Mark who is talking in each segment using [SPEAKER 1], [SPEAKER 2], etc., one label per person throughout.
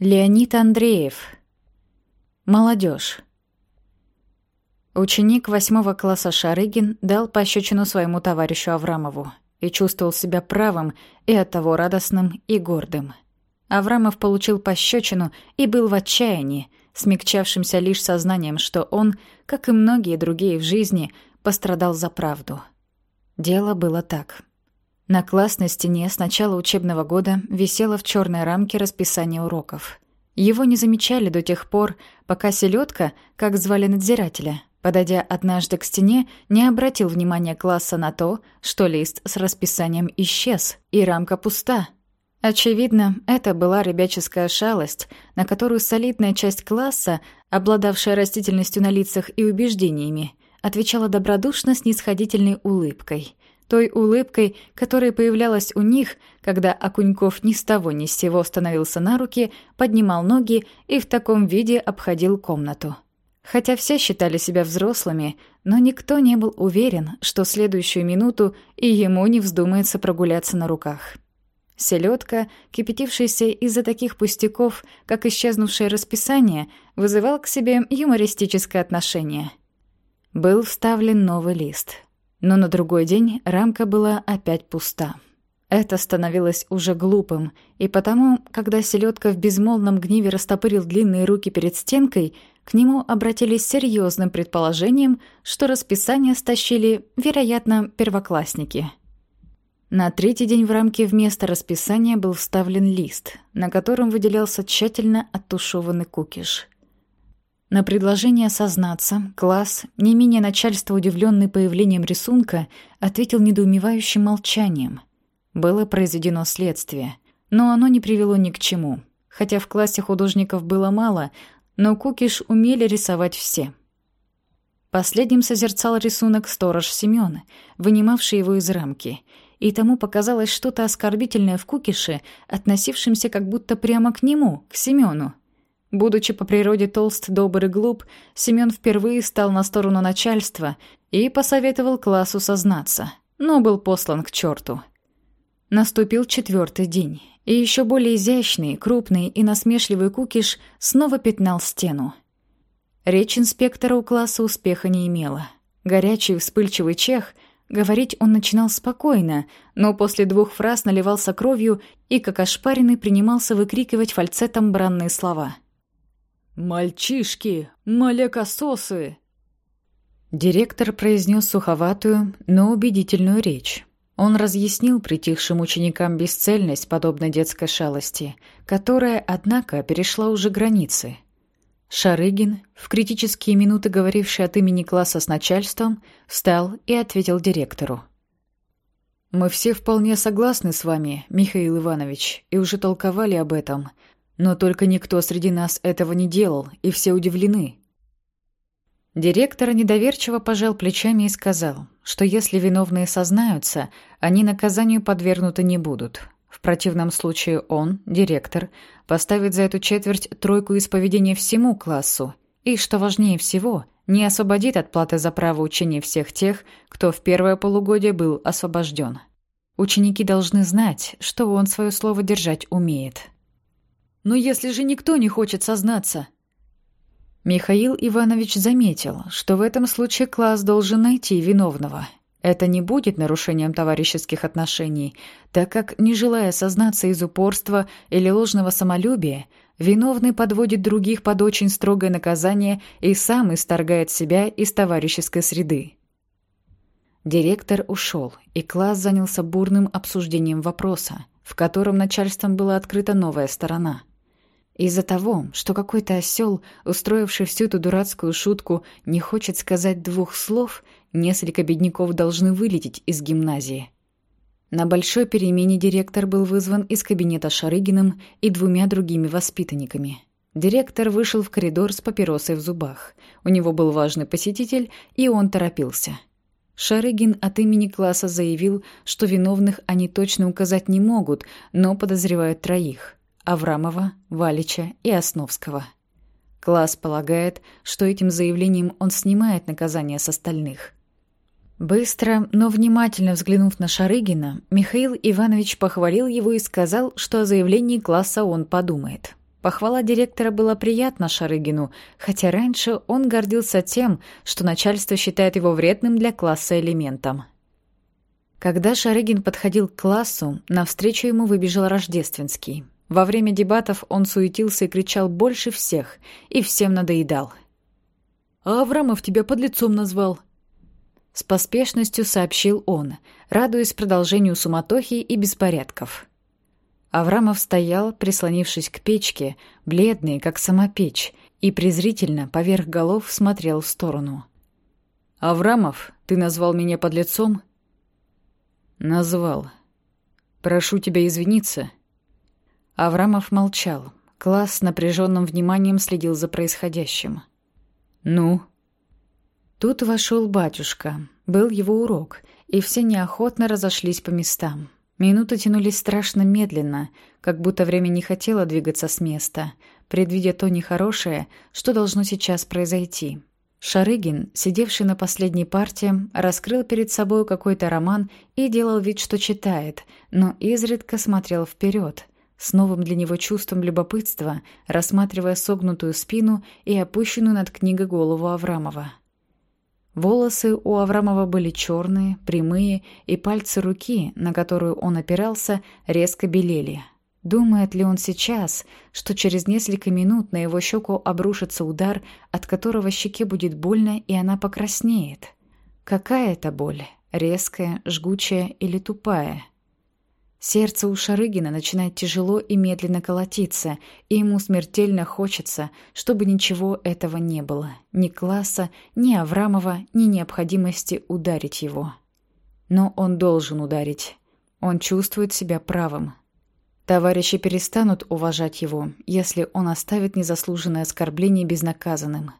[SPEAKER 1] Леонид Андреев. Молодежь. Ученик восьмого класса Шарыгин дал пощечину своему товарищу Аврамову и чувствовал себя правым и оттого радостным и гордым. Аврамов получил пощечину и был в отчаянии, смягчавшимся лишь сознанием, что он, как и многие другие в жизни, пострадал за правду. Дело было так. На классной стене с начала учебного года висело в черной рамке расписание уроков. Его не замечали до тех пор, пока селедка, как звали надзирателя, подойдя однажды к стене, не обратил внимания класса на то, что лист с расписанием исчез, и рамка пуста. Очевидно, это была ребяческая шалость, на которую солидная часть класса, обладавшая растительностью на лицах и убеждениями, отвечала добродушно снисходительной улыбкой — той улыбкой, которая появлялась у них, когда Окуньков ни с того ни с сего становился на руки, поднимал ноги и в таком виде обходил комнату. Хотя все считали себя взрослыми, но никто не был уверен, что следующую минуту и ему не вздумается прогуляться на руках. Селедка, кипятившийся из-за таких пустяков, как исчезнувшее расписание, вызывал к себе юмористическое отношение. Был вставлен новый лист — но на другой день рамка была опять пуста. Это становилось уже глупым, и потому, когда селедка в безмолвном гневе растопырил длинные руки перед стенкой, к нему обратились с серьезным предположением, что расписание стащили, вероятно, первоклассники. На третий день в рамке вместо расписания был вставлен лист, на котором выделялся тщательно оттушеванный кукиш. На предложение сознаться, класс, не менее начальства, удивленный появлением рисунка, ответил недоумевающим молчанием. Было произведено следствие, но оно не привело ни к чему. Хотя в классе художников было мало, но Кукиш умели рисовать все. Последним созерцал рисунок сторож Семёна, вынимавший его из рамки, и тому показалось что-то оскорбительное в Кукише, относившемся как будто прямо к нему, к Семёну. Будучи по природе толст, добр и глуп, Семён впервые стал на сторону начальства и посоветовал классу сознаться, но был послан к черту. Наступил четвертый день, и еще более изящный, крупный и насмешливый кукиш снова пятнал стену. Речь инспектора у класса успеха не имела. Горячий, вспыльчивый чех, говорить он начинал спокойно, но после двух фраз наливался кровью и, как ошпаренный, принимался выкрикивать фальцетом бранные слова — «Мальчишки! Молекососы!» Директор произнес суховатую, но убедительную речь. Он разъяснил притихшим ученикам бесцельность подобной детской шалости, которая, однако, перешла уже границы. Шарыгин, в критические минуты говоривший от имени класса с начальством, встал и ответил директору. «Мы все вполне согласны с вами, Михаил Иванович, и уже толковали об этом, но только никто среди нас этого не делал, и все удивлены. Директор недоверчиво пожал плечами и сказал, что если виновные сознаются, они наказанию подвергнуты не будут. В противном случае он, директор, поставит за эту четверть тройку исповедения всему классу и, что важнее всего, не освободит от платы за право учения всех тех, кто в первое полугодие был освобожден. Ученики должны знать, что он свое слово держать умеет. Но если же никто не хочет сознаться? Михаил Иванович заметил, что в этом случае класс должен найти виновного. Это не будет нарушением товарищеских отношений, так как, не желая сознаться из упорства или ложного самолюбия, виновный подводит других под очень строгое наказание и сам исторгает себя из товарищеской среды. Директор ушел, и класс занялся бурным обсуждением вопроса, в котором начальством была открыта новая сторона – из-за того, что какой-то осел, устроивший всю эту дурацкую шутку, не хочет сказать двух слов, несколько бедняков должны вылететь из гимназии. На большой перемене директор был вызван из кабинета Шарыгиным и двумя другими воспитанниками. Директор вышел в коридор с папиросой в зубах. У него был важный посетитель, и он торопился. Шарыгин от имени класса заявил, что виновных они точно указать не могут, но подозревают троих – Аврамова, Валича и Основского. Класс полагает, что этим заявлением он снимает наказание с остальных. Быстро, но внимательно взглянув на Шарыгина, Михаил Иванович похвалил его и сказал, что о заявлении класса он подумает. Похвала директора была приятна Шарыгину, хотя раньше он гордился тем, что начальство считает его вредным для класса элементом. Когда Шарыгин подходил к классу, навстречу ему выбежал Рождественский. Во время дебатов он суетился и кричал больше всех, и всем надоедал. «А Аврамов тебя под лицом назвал!» С поспешностью сообщил он, радуясь продолжению суматохи и беспорядков. Аврамов стоял, прислонившись к печке, бледный, как сама печь, и презрительно поверх голов смотрел в сторону. «Аврамов, ты назвал меня под лицом?» «Назвал. Прошу тебя извиниться». Аврамов молчал. Класс с напряженным вниманием следил за происходящим. «Ну?» Тут вошел батюшка. Был его урок, и все неохотно разошлись по местам. Минуты тянулись страшно медленно, как будто время не хотело двигаться с места, предвидя то нехорошее, что должно сейчас произойти. Шарыгин, сидевший на последней партии, раскрыл перед собой какой-то роман и делал вид, что читает, но изредка смотрел вперед, с новым для него чувством любопытства, рассматривая согнутую спину и опущенную над книгой голову Аврамова. Волосы у Аврамова были черные, прямые, и пальцы руки, на которую он опирался, резко белели. Думает ли он сейчас, что через несколько минут на его щеку обрушится удар, от которого щеке будет больно, и она покраснеет? Какая это боль? Резкая, жгучая или тупая? Сердце у Шарыгина начинает тяжело и медленно колотиться, и ему смертельно хочется, чтобы ничего этого не было. Ни класса, ни Аврамова, ни необходимости ударить его. Но он должен ударить. Он чувствует себя правым. Товарищи перестанут уважать его, если он оставит незаслуженное оскорбление безнаказанным.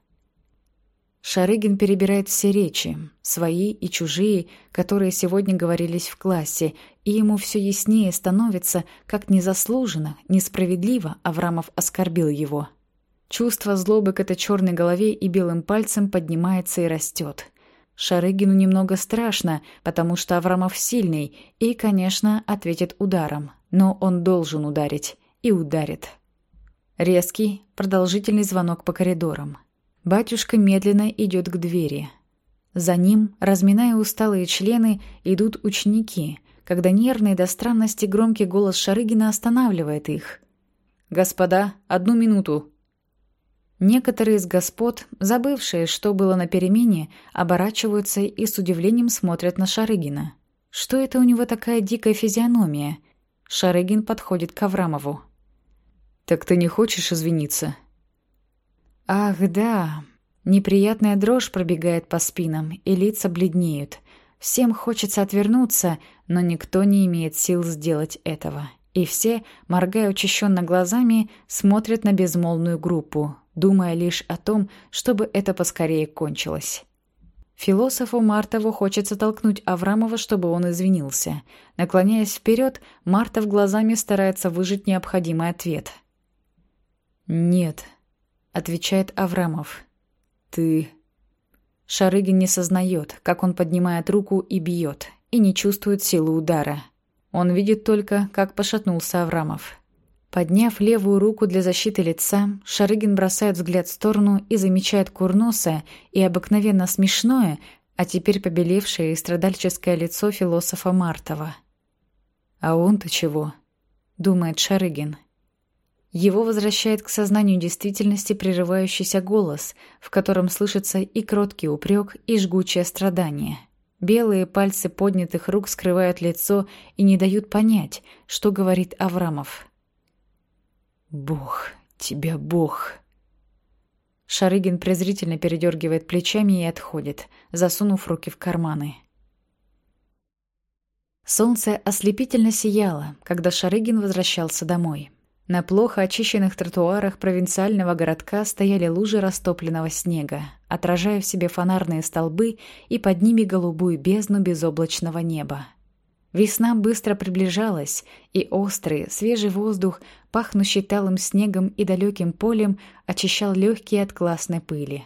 [SPEAKER 1] Шарыгин перебирает все речи, свои и чужие, которые сегодня говорились в классе, и ему все яснее становится, как незаслуженно, несправедливо Аврамов оскорбил его. Чувство злобы к этой черной голове и белым пальцем поднимается и растет. Шарыгину немного страшно, потому что Аврамов сильный и, конечно, ответит ударом. Но он должен ударить. И ударит. Резкий, продолжительный звонок по коридорам. Батюшка медленно идет к двери. За ним, разминая усталые члены, идут ученики, когда нервный до странности громкий голос Шарыгина останавливает их. «Господа, одну минуту!» Некоторые из господ, забывшие, что было на перемене, оборачиваются и с удивлением смотрят на Шарыгина. Что это у него такая дикая физиономия? Шарыгин подходит к Аврамову. «Так ты не хочешь извиниться?» Ах, да. Неприятная дрожь пробегает по спинам, и лица бледнеют. Всем хочется отвернуться, но никто не имеет сил сделать этого. И все, моргая учащенно глазами, смотрят на безмолвную группу, думая лишь о том, чтобы это поскорее кончилось. Философу Мартову хочется толкнуть Аврамова, чтобы он извинился. Наклоняясь вперед, Мартов глазами старается выжить необходимый ответ. «Нет», отвечает Аврамов. «Ты...» Шарыгин не сознает, как он поднимает руку и бьет, и не чувствует силы удара. Он видит только, как пошатнулся Аврамов. Подняв левую руку для защиты лица, Шарыгин бросает взгляд в сторону и замечает курносое и обыкновенно смешное, а теперь побелевшее и страдальческое лицо философа Мартова. «А он-то чего?» — думает Шарыгин. Его возвращает к сознанию действительности прерывающийся голос, в котором слышится и кроткий упрек, и жгучее страдание. Белые пальцы поднятых рук скрывают лицо и не дают понять, что говорит Аврамов. «Бог, тебя Бог!» Шарыгин презрительно передергивает плечами и отходит, засунув руки в карманы. Солнце ослепительно сияло, когда Шарыгин возвращался домой. На плохо очищенных тротуарах провинциального городка стояли лужи растопленного снега, отражая в себе фонарные столбы и под ними голубую бездну безоблачного неба. Весна быстро приближалась, и острый, свежий воздух, пахнущий талым снегом и далеким полем, очищал легкие от классной пыли.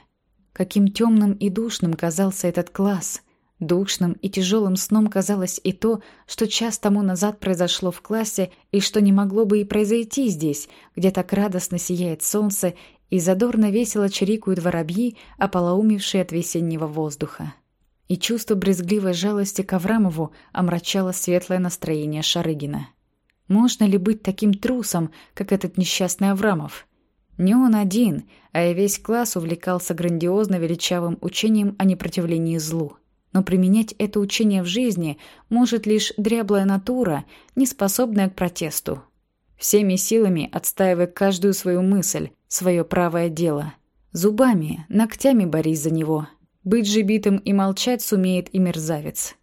[SPEAKER 1] Каким темным и душным казался этот класс. Душным и тяжелым сном казалось и то, что час тому назад произошло в классе и что не могло бы и произойти здесь, где так радостно сияет солнце и задорно весело чирикают воробьи, ополоумевшие от весеннего воздуха. И чувство брезгливой жалости к Аврамову омрачало светлое настроение Шарыгина. Можно ли быть таким трусом, как этот несчастный Аврамов? Не он один, а и весь класс увлекался грандиозно величавым учением о непротивлении злу. Но применять это учение в жизни может лишь дряблая натура, не способная к протесту. Всеми силами отстаивая каждую свою мысль, свое правое дело. Зубами, ногтями борись за него. Быть же битым и молчать сумеет и мерзавец.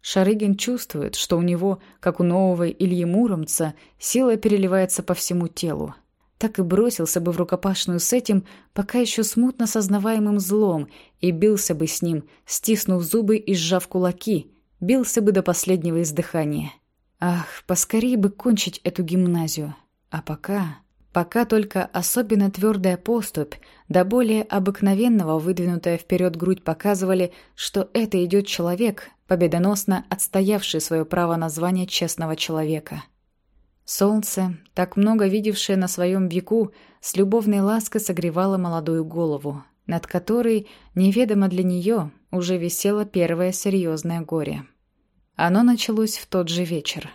[SPEAKER 1] Шарыгин чувствует, что у него, как у нового Ильи Муромца, сила переливается по всему телу так и бросился бы в рукопашную с этим, пока еще смутно сознаваемым злом, и бился бы с ним, стиснув зубы и сжав кулаки, бился бы до последнего издыхания. Ах, поскорее бы кончить эту гимназию. А пока... Пока только особенно твердая поступь, да более обыкновенного выдвинутая вперед грудь показывали, что это идет человек, победоносно отстоявший свое право на звание честного человека. Солнце, так много видевшее на своем веку, с любовной лаской согревало молодую голову, над которой, неведомо для нее, уже висело первое серьезное горе. Оно началось в тот же вечер.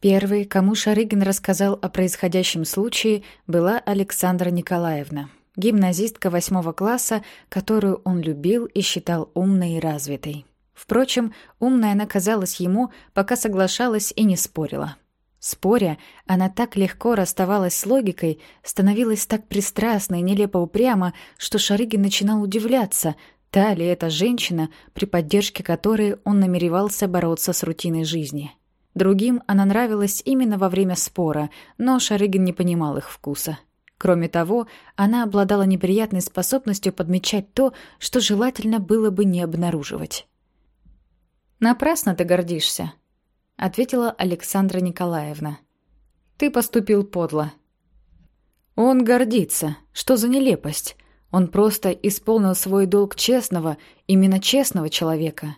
[SPEAKER 1] Первый, кому Шарыгин рассказал о происходящем случае, была Александра Николаевна, гимназистка восьмого класса, которую он любил и считал умной и развитой. Впрочем, умная она казалась ему, пока соглашалась и не спорила. Споря, она так легко расставалась с логикой, становилась так пристрастна и нелепо упряма, что Шарыгин начинал удивляться, та ли эта женщина, при поддержке которой он намеревался бороться с рутиной жизни. Другим она нравилась именно во время спора, но Шарыгин не понимал их вкуса. Кроме того, она обладала неприятной способностью подмечать то, что желательно было бы не обнаруживать. «Напрасно ты гордишься», ответила Александра Николаевна. Ты поступил подло. Он гордится. Что за нелепость? Он просто исполнил свой долг честного, именно честного человека.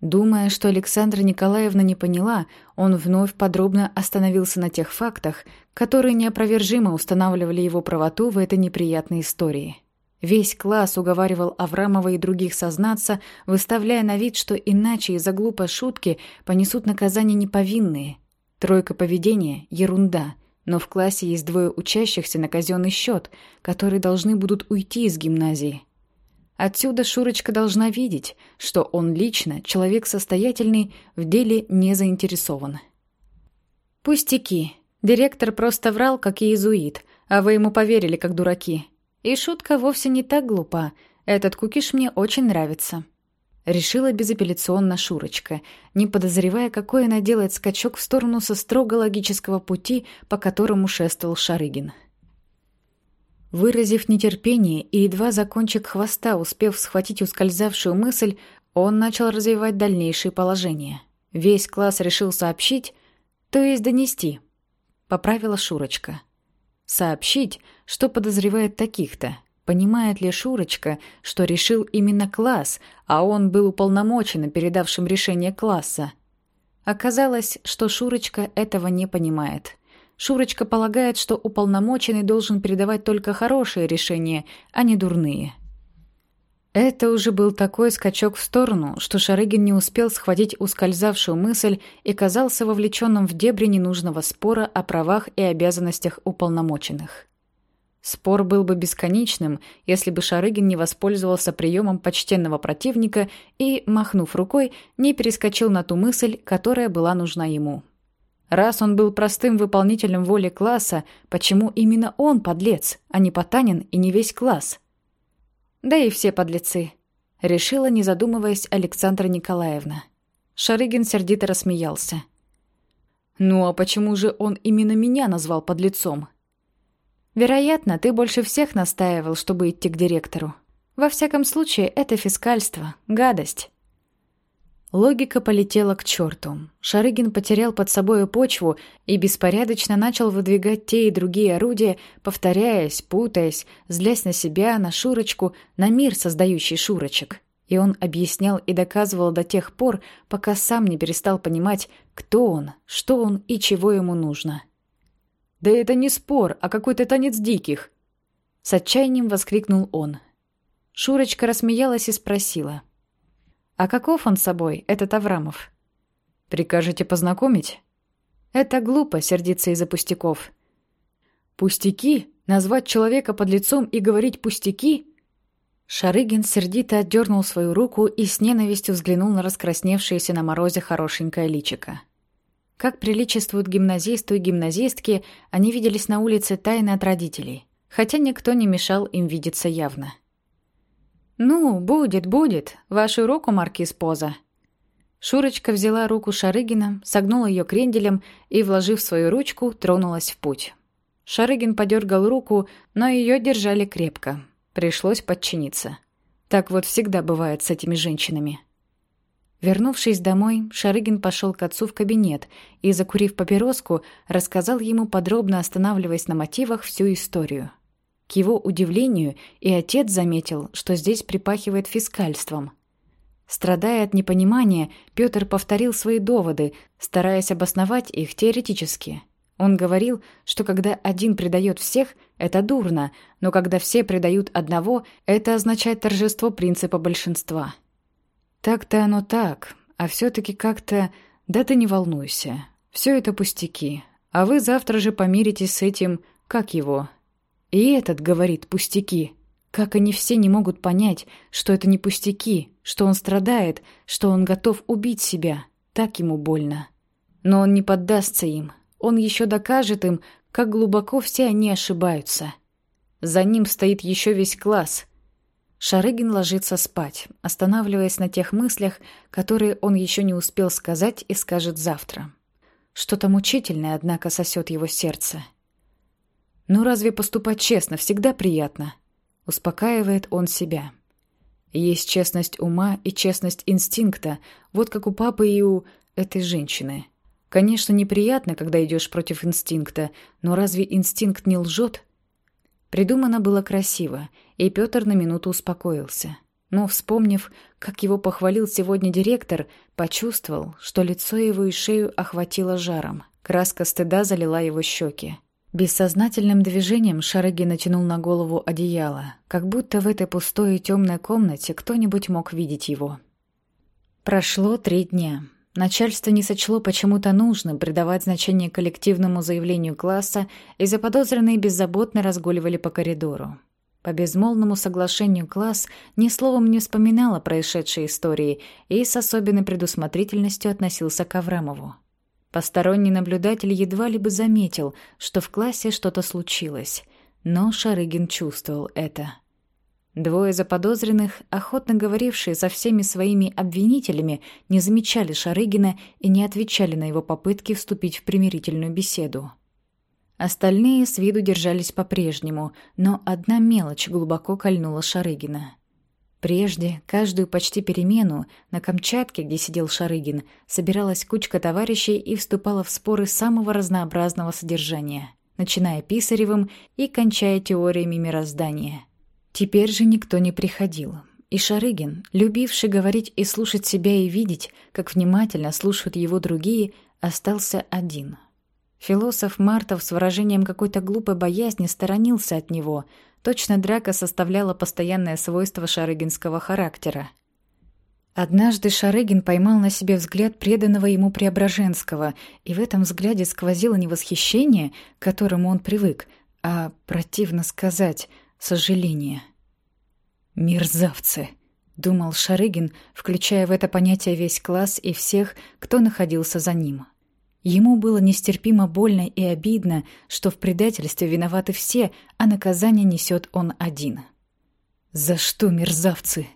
[SPEAKER 1] Думая, что Александра Николаевна не поняла, он вновь подробно остановился на тех фактах, которые неопровержимо устанавливали его правоту в этой неприятной истории. Весь класс уговаривал Аврамова и других сознаться, выставляя на вид, что иначе из-за глупой шутки понесут наказание неповинные. Тройка поведения — ерунда, но в классе есть двое учащихся на казенный счет, которые должны будут уйти из гимназии. Отсюда Шурочка должна видеть, что он лично, человек состоятельный, в деле не заинтересован. «Пустяки. Директор просто врал, как иезуит, а вы ему поверили, как дураки», и шутка вовсе не так глупа. Этот кукиш мне очень нравится. Решила безапелляционно Шурочка, не подозревая, какой она делает скачок в сторону со строго логического пути, по которому шествовал Шарыгин. Выразив нетерпение и едва за кончик хвоста, успев схватить ускользавшую мысль, он начал развивать дальнейшие положения. Весь класс решил сообщить, то есть донести. Поправила Шурочка. Сообщить, что подозревает таких-то. Понимает ли Шурочка, что решил именно класс, а он был уполномочен передавшим решение класса? Оказалось, что Шурочка этого не понимает. Шурочка полагает, что уполномоченный должен передавать только хорошие решения, а не дурные. Это уже был такой скачок в сторону, что Шарыгин не успел схватить ускользавшую мысль и казался вовлеченным в дебри ненужного спора о правах и обязанностях уполномоченных. Спор был бы бесконечным, если бы Шарыгин не воспользовался приемом почтенного противника и, махнув рукой, не перескочил на ту мысль, которая была нужна ему. Раз он был простым выполнителем воли класса, почему именно он подлец, а не Потанин и не весь класс – да и все подлецы. Решила, не задумываясь, Александра Николаевна. Шарыгин сердито рассмеялся. «Ну а почему же он именно меня назвал подлецом?» «Вероятно, ты больше всех настаивал, чтобы идти к директору. Во всяком случае, это фискальство, гадость. Логика полетела к черту. Шарыгин потерял под собой почву и беспорядочно начал выдвигать те и другие орудия, повторяясь, путаясь, злясь на себя, на Шурочку, на мир, создающий Шурочек. И он объяснял и доказывал до тех пор, пока сам не перестал понимать, кто он, что он и чего ему нужно. «Да это не спор, а какой-то танец диких!» С отчаянием воскликнул он. Шурочка рассмеялась и спросила. «А каков он собой, этот Аврамов?» «Прикажете познакомить?» «Это глупо сердиться из-за пустяков». «Пустяки? Назвать человека под лицом и говорить «пустяки»?» Шарыгин сердито отдернул свою руку и с ненавистью взглянул на раскрасневшееся на морозе хорошенькое личико. Как приличествуют гимназисту и гимназистке, они виделись на улице тайно от родителей, хотя никто не мешал им видеться явно. «Ну, будет, будет. Вашу руку, маркиз Поза». Шурочка взяла руку Шарыгина, согнула ее кренделем и, вложив свою ручку, тронулась в путь. Шарыгин подергал руку, но ее держали крепко. Пришлось подчиниться. Так вот всегда бывает с этими женщинами. Вернувшись домой, Шарыгин пошел к отцу в кабинет и, закурив папироску, рассказал ему, подробно останавливаясь на мотивах, всю историю. К его удивлению, и отец заметил, что здесь припахивает фискальством. Страдая от непонимания, Петр повторил свои доводы, стараясь обосновать их теоретически – он говорил, что когда один предает всех, это дурно, но когда все предают одного, это означает торжество принципа большинства. Так-то оно так, а все-таки как-то... Да ты не волнуйся, все это пустяки, а вы завтра же помиритесь с этим... Как его? И этот говорит пустяки. Как они все не могут понять, что это не пустяки, что он страдает, что он готов убить себя. Так ему больно. Но он не поддастся им, он еще докажет им, как глубоко все они ошибаются. За ним стоит еще весь класс. Шарыгин ложится спать, останавливаясь на тех мыслях, которые он еще не успел сказать и скажет завтра. Что-то мучительное, однако, сосет его сердце. «Ну разве поступать честно всегда приятно?» Успокаивает он себя. Есть честность ума и честность инстинкта, вот как у папы и у этой женщины. Конечно, неприятно, когда идешь против инстинкта, но разве инстинкт не лжет? Придумано было красиво, и Петр на минуту успокоился. Но, вспомнив, как его похвалил сегодня директор, почувствовал, что лицо его и шею охватило жаром. Краска стыда залила его щеки. Бессознательным движением Шараги натянул на голову одеяло, как будто в этой пустой и темной комнате кто-нибудь мог видеть его. Прошло три дня. Начальство не сочло почему-то нужным придавать значение коллективному заявлению класса, и заподозренные беззаботно разгуливали по коридору. По безмолвному соглашению класс ни словом не вспоминал о происшедшей истории и с особенной предусмотрительностью относился к Аврамову. Посторонний наблюдатель едва ли бы заметил, что в классе что-то случилось, но Шарыгин чувствовал это. Двое заподозренных, охотно говорившие со всеми своими обвинителями, не замечали Шарыгина и не отвечали на его попытки вступить в примирительную беседу. Остальные с виду держались по-прежнему, но одна мелочь глубоко кольнула Шарыгина. Прежде, каждую почти перемену, на Камчатке, где сидел Шарыгин, собиралась кучка товарищей и вступала в споры самого разнообразного содержания, начиная Писаревым и кончая теориями мироздания – Теперь же никто не приходил. И Шарыгин, любивший говорить и слушать себя и видеть, как внимательно слушают его другие, остался один. Философ Мартов с выражением какой-то глупой боязни сторонился от него. Точно драка составляла постоянное свойство шарыгинского характера. Однажды Шарыгин поймал на себе взгляд преданного ему Преображенского, и в этом взгляде сквозило не восхищение, к которому он привык, а, противно сказать, сожаление. «Мерзавцы!» — думал Шарыгин, включая в это понятие весь класс и всех, кто находился за ним. Ему было нестерпимо больно и обидно, что в предательстве виноваты все, а наказание несет он один. «За что, мерзавцы?»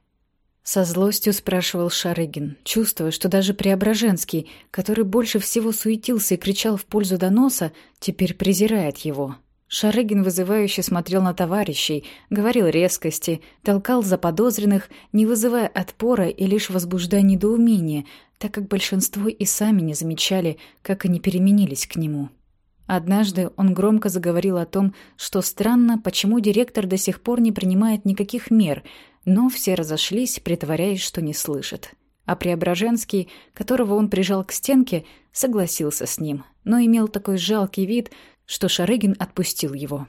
[SPEAKER 1] Со злостью спрашивал Шарыгин, чувствуя, что даже Преображенский, который больше всего суетился и кричал в пользу доноса, теперь презирает его. Шарыгин вызывающе смотрел на товарищей, говорил резкости, толкал заподозренных, не вызывая отпора и лишь возбуждая недоумение, так как большинство и сами не замечали, как они переменились к нему. Однажды он громко заговорил о том, что странно, почему директор до сих пор не принимает никаких мер, но все разошлись, притворяясь, что не слышат. А Преображенский, которого он прижал к стенке, согласился с ним, но имел такой жалкий вид, что Шарыгин отпустил его.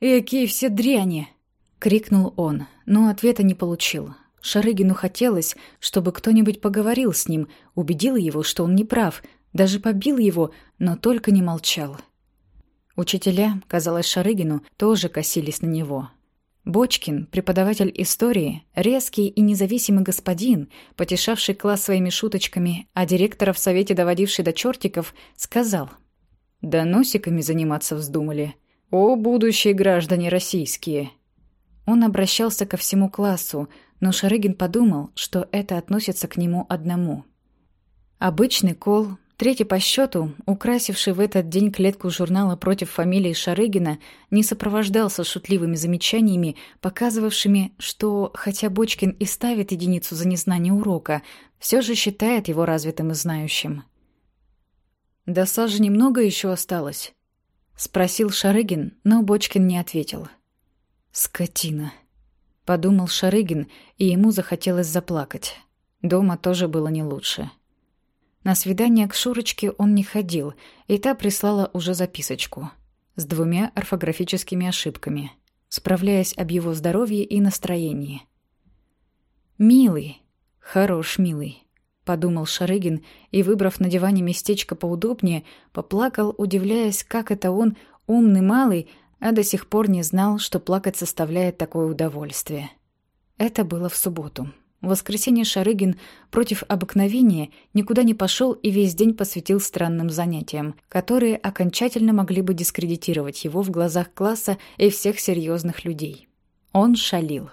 [SPEAKER 1] «Экие все дряни!» — крикнул он, но ответа не получил. Шарыгину хотелось, чтобы кто-нибудь поговорил с ним, убедил его, что он не прав, даже побил его, но только не молчал. Учителя, казалось Шарыгину, тоже косились на него. Бочкин, преподаватель истории, резкий и независимый господин, потешавший класс своими шуточками, а директора в совете доводивший до чертиков, сказал «Да носиками заниматься вздумали. О, будущие граждане российские!» Он обращался ко всему классу, но Шарыгин подумал, что это относится к нему одному. Обычный кол, третий по счету, украсивший в этот день клетку журнала против фамилии Шарыгина, не сопровождался шутливыми замечаниями, показывавшими, что, хотя Бочкин и ставит единицу за незнание урока, все же считает его развитым и знающим. «До сажи немного еще осталось?» — спросил Шарыгин, но Бочкин не ответил. «Скотина!» — подумал Шарыгин, и ему захотелось заплакать. Дома тоже было не лучше. На свидание к Шурочке он не ходил, и та прислала уже записочку с двумя орфографическими ошибками, справляясь об его здоровье и настроении. «Милый, хорош, милый», — подумал Шарыгин и, выбрав на диване местечко поудобнее, поплакал, удивляясь, как это он, умный малый, а до сих пор не знал, что плакать составляет такое удовольствие. Это было в субботу. В воскресенье Шарыгин против обыкновения никуда не пошел и весь день посвятил странным занятиям, которые окончательно могли бы дискредитировать его в глазах класса и всех серьезных людей. Он шалил.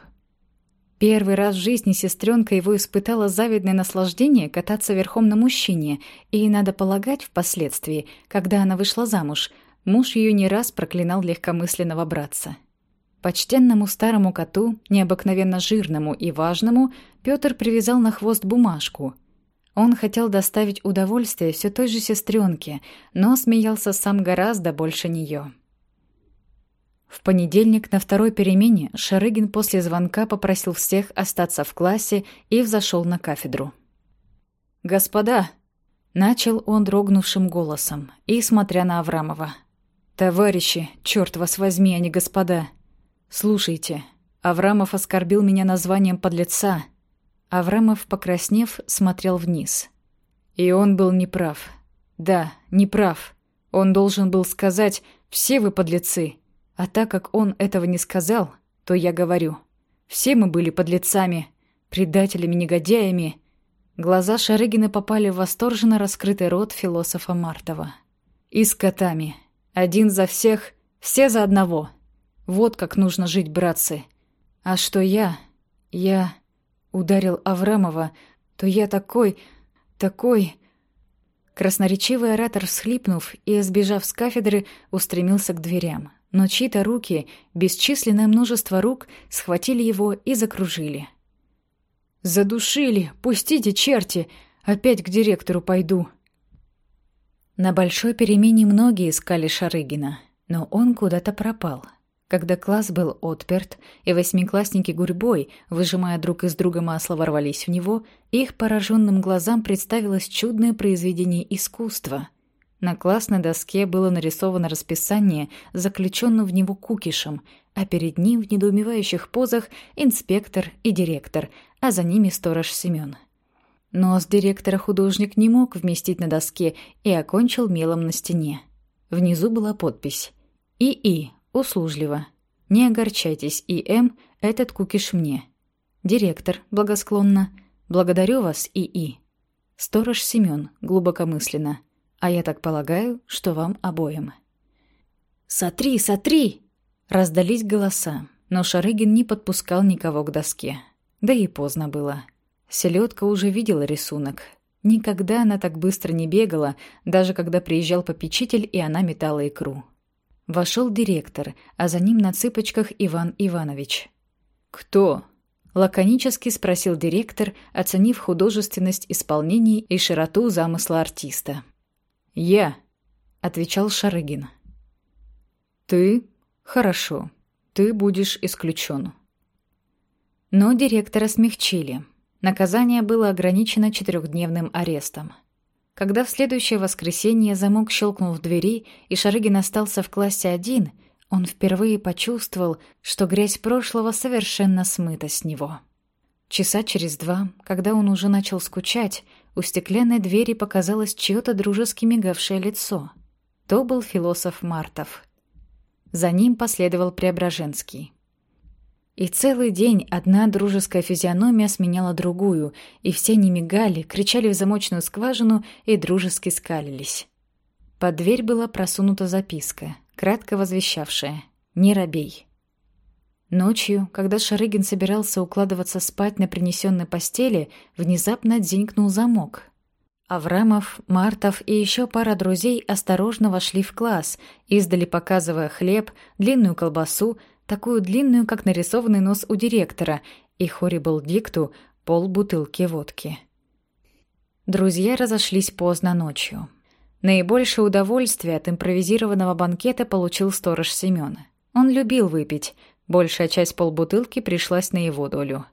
[SPEAKER 1] Первый раз в жизни сестренка его испытала завидное наслаждение кататься верхом на мужчине, и, надо полагать, впоследствии, когда она вышла замуж – Муж ее не раз проклинал легкомысленного братца. Почтенному старому коту, необыкновенно жирному и важному, Петр привязал на хвост бумажку. Он хотел доставить удовольствие все той же сестренке, но смеялся сам гораздо больше нее. В понедельник на второй перемене Шарыгин после звонка попросил всех остаться в классе и взошел на кафедру. «Господа!» — начал он дрогнувшим голосом и смотря на Аврамова. «Товарищи, черт вас возьми, а не господа! Слушайте, Аврамов оскорбил меня названием подлеца». Аврамов, покраснев, смотрел вниз. И он был неправ. Да, неправ. Он должен был сказать «все вы подлецы». А так как он этого не сказал, то я говорю «все мы были подлецами, предателями-негодяями». Глаза Шарыгина попали в восторженно раскрытый рот философа Мартова. «И с котами». Один за всех, все за одного. Вот как нужно жить, братцы. А что я? Я ударил Аврамова, то я такой, такой... Красноречивый оратор, всхлипнув и, сбежав с кафедры, устремился к дверям. Но чьи-то руки, бесчисленное множество рук, схватили его и закружили. «Задушили! Пустите, черти! Опять к директору пойду!» На большой перемене многие искали Шарыгина, но он куда-то пропал. Когда класс был отперт, и восьмиклассники гурьбой, выжимая друг из друга масло, ворвались в него, их пораженным глазам представилось чудное произведение искусства. На классной доске было нарисовано расписание, заключенным в него кукишем, а перед ним в недоумевающих позах инспектор и директор, а за ними сторож Семён. Но с директора художник не мог вместить на доске и окончил мелом на стене. Внизу была подпись «ИИ. Услужливо. Не огорчайтесь, ИМ, этот кукиш мне». Директор, благосклонно. «Благодарю вас, ИИ». Сторож Семён, глубокомысленно. «А я так полагаю, что вам обоим». «Сотри, сотри!» Раздались голоса, но Шарыгин не подпускал никого к доске. Да и поздно было. Селедка уже видела рисунок. Никогда она так быстро не бегала, даже когда приезжал попечитель, и она метала икру. Вошел директор, а за ним на цыпочках Иван Иванович. «Кто?» — лаконически спросил директор, оценив художественность исполнений и широту замысла артиста. «Я», — отвечал Шарыгин. «Ты? Хорошо. Ты будешь исключен». Но директора смягчили. Наказание было ограничено четырехдневным арестом. Когда в следующее воскресенье замок щелкнул в двери, и Шарыгин остался в классе один, он впервые почувствовал, что грязь прошлого совершенно смыта с него. Часа через два, когда он уже начал скучать, у стеклянной двери показалось чьё-то дружески мигавшее лицо. То был философ Мартов. За ним последовал Преображенский. И целый день одна дружеская физиономия сменяла другую, и все не мигали, кричали в замочную скважину и дружески скалились. Под дверь была просунута записка, кратко возвещавшая «Не робей». Ночью, когда Шарыгин собирался укладываться спать на принесенной постели, внезапно дзенькнул замок. Аврамов, Мартов и еще пара друзей осторожно вошли в класс, издали показывая хлеб, длинную колбасу, такую длинную, как нарисованный нос у директора, и Хорибл Дикту полбутылки водки. Друзья разошлись поздно ночью. Наибольшее удовольствие от импровизированного банкета получил сторож Семён. Он любил выпить, большая часть полбутылки пришлась на его долю.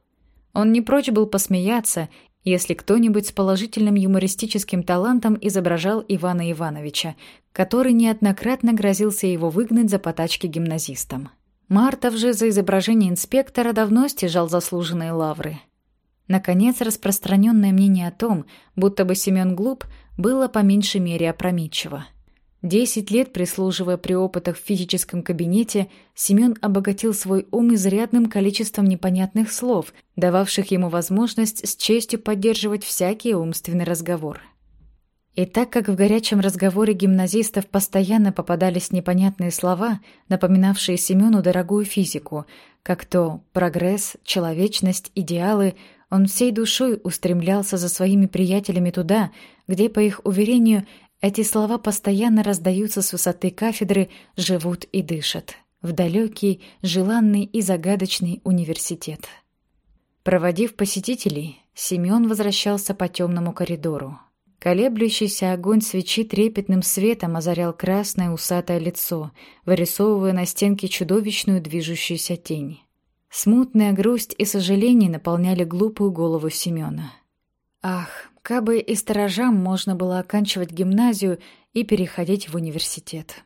[SPEAKER 1] Он не прочь был посмеяться, если кто-нибудь с положительным юмористическим талантом изображал Ивана Ивановича, который неоднократно грозился его выгнать за потачки гимназистам. Мартов же за изображение инспектора давно стяжал заслуженные лавры. Наконец, распространенное мнение о том, будто бы Семен глуп, было по меньшей мере опрометчиво. Десять лет прислуживая при опытах в физическом кабинете, Семен обогатил свой ум изрядным количеством непонятных слов, дававших ему возможность с честью поддерживать всякий умственный разговор. И так как в горячем разговоре гимназистов постоянно попадались непонятные слова, напоминавшие Семену дорогую физику, как то прогресс, человечность, идеалы, он всей душой устремлялся за своими приятелями туда, где, по их уверению, эти слова постоянно раздаются с высоты кафедры, живут и дышат, в далекий, желанный и загадочный университет. Проводив посетителей, Семен возвращался по темному коридору. Колеблющийся огонь свечи трепетным светом озарял красное усатое лицо, вырисовывая на стенке чудовищную движущуюся тень. Смутная грусть и сожаление наполняли глупую голову Семена. Ах, кабы и сторожам можно было оканчивать гимназию и переходить в университет.